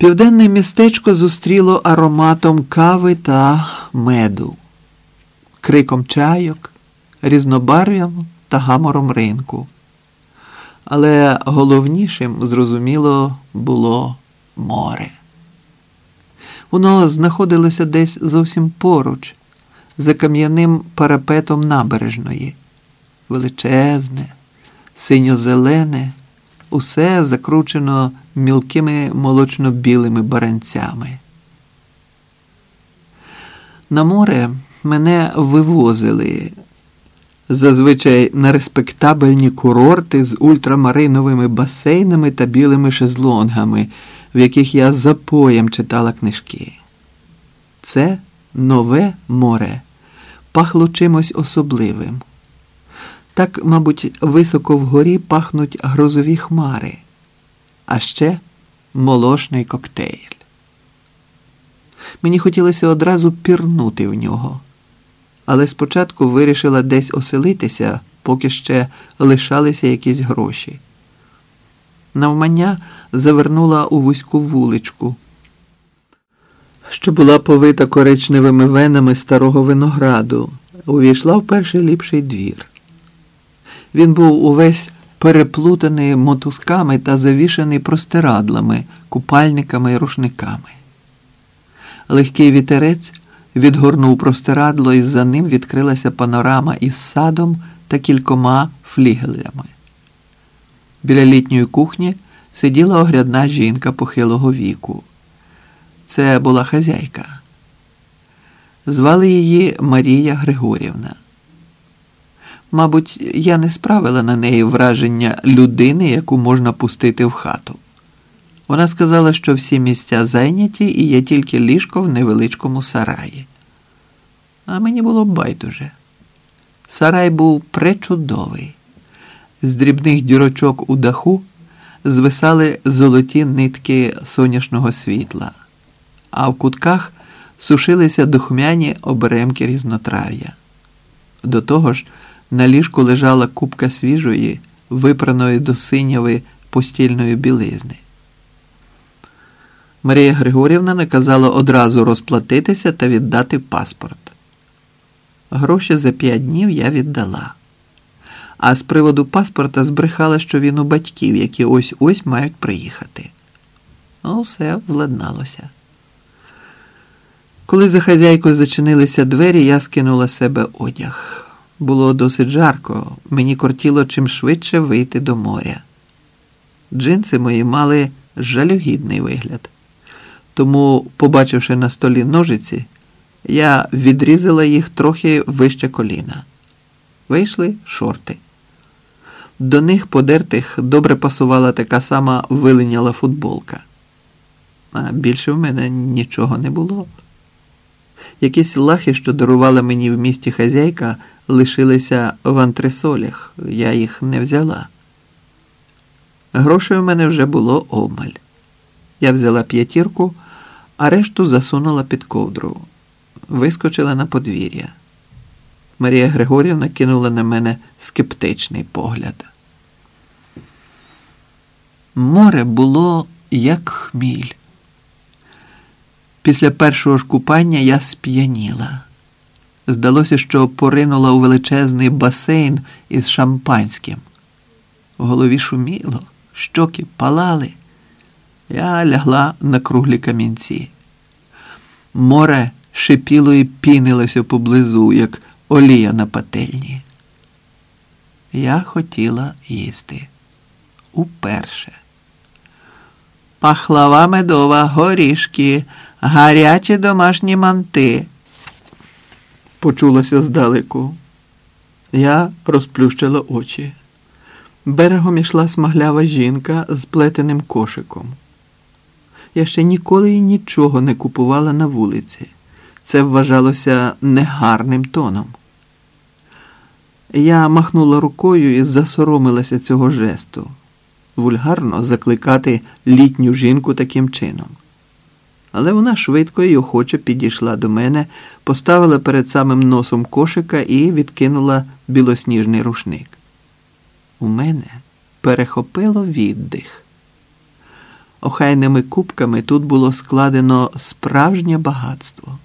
Південне містечко зустріло ароматом кави та меду, криком чайок, різнобарв'ям та гамором ринку. Але головнішим, зрозуміло, було море. Воно знаходилося десь зовсім поруч, за кам'яним парапетом набережної, величезне, синьо-зелене, усе закручено мілкими молочно-білими баранцями. На море мене вивозили зазвичай на респектабельні курорти з ультрамариновими басейнами та білими шезлонгами, в яких я запоєм читала книжки. Це нове море пахло чимось особливим. Так, мабуть, високо вгорі пахнуть грозові хмари, а ще молошний коктейль. Мені хотілося одразу пірнути в нього, але спочатку вирішила десь оселитися, поки ще лишалися якісь гроші. Навмання завернула у вузьку вуличку, що була повита коричневими венами старого винограду, увійшла в перший ліпший двір. Він був увесь переплутаний мотузками та завішаний простирадлами, купальниками і рушниками. Легкий вітерець відгорнув простирадло, і за ним відкрилася панорама із садом та кількома флігелями. Біля літньої кухні сиділа огрядна жінка похилого віку. Це була хазяйка. Звали її Марія Григорівна. Мабуть, я не справила на неї враження людини, яку можна пустити в хату. Вона сказала, що всі місця зайняті і є тільки ліжко в невеличкому сараї. А мені було байдуже. Сарай був пречудовий. З дрібних дірочок у даху звисали золоті нитки сонячного світла, а в кутках сушилися духмяні оберемки різнотрав'я. До того ж, на ліжку лежала купка свіжої, випраної до синяви постільної білизни. Марія Григорівна наказала одразу розплатитися та віддати паспорт. Гроші за п'ять днів я віддала. А з приводу паспорта збрехала, що він у батьків, які ось ось мають приїхати. Ну, все владналося. Коли за хазяйкою зачинилися двері, я скинула себе одяг. Було досить жарко, мені кортіло чим швидше вийти до моря. Джинси мої мали жалюгідний вигляд. Тому, побачивши на столі ножиці, я відрізала їх трохи вище коліна. Вийшли шорти. До них подертих добре пасувала така сама вилиняла футболка. А більше в мене нічого не було. Якісь лахи, що дарувала мені в місті хазяйка, лишилися в антресолях, я їх не взяла. Грошей у мене вже було обмаль. Я взяла п'ятірку, а решту засунула під ковдру, вискочила на подвір'я. Марія Григорівна кинула на мене скептичний погляд. Море було як хміль. Після першого ж купання я сп'яніла. Здалося, що поринула у величезний басейн із шампанським. В голові шуміло, щоки палали. Я лягла на круглі камінці. Море шипіло і пінилося поблизу, як олія на пательні. Я хотіла їсти уперше. Пахлава медова, горішки, гарячі домашні манти. Почулося здалеку. Я розплющила очі. Берегом ішла смаглява жінка з плетеним кошиком. Я ще ніколи і нічого не купувала на вулиці. Це вважалося негарним тоном. Я махнула рукою і засоромилася цього жесту. Вульгарно закликати літню жінку таким чином. Але вона швидко і охоче підійшла до мене, поставила перед самим носом кошика і відкинула білосніжний рушник. У мене перехопило віддих. Охайними кубками тут було складено справжнє багатство.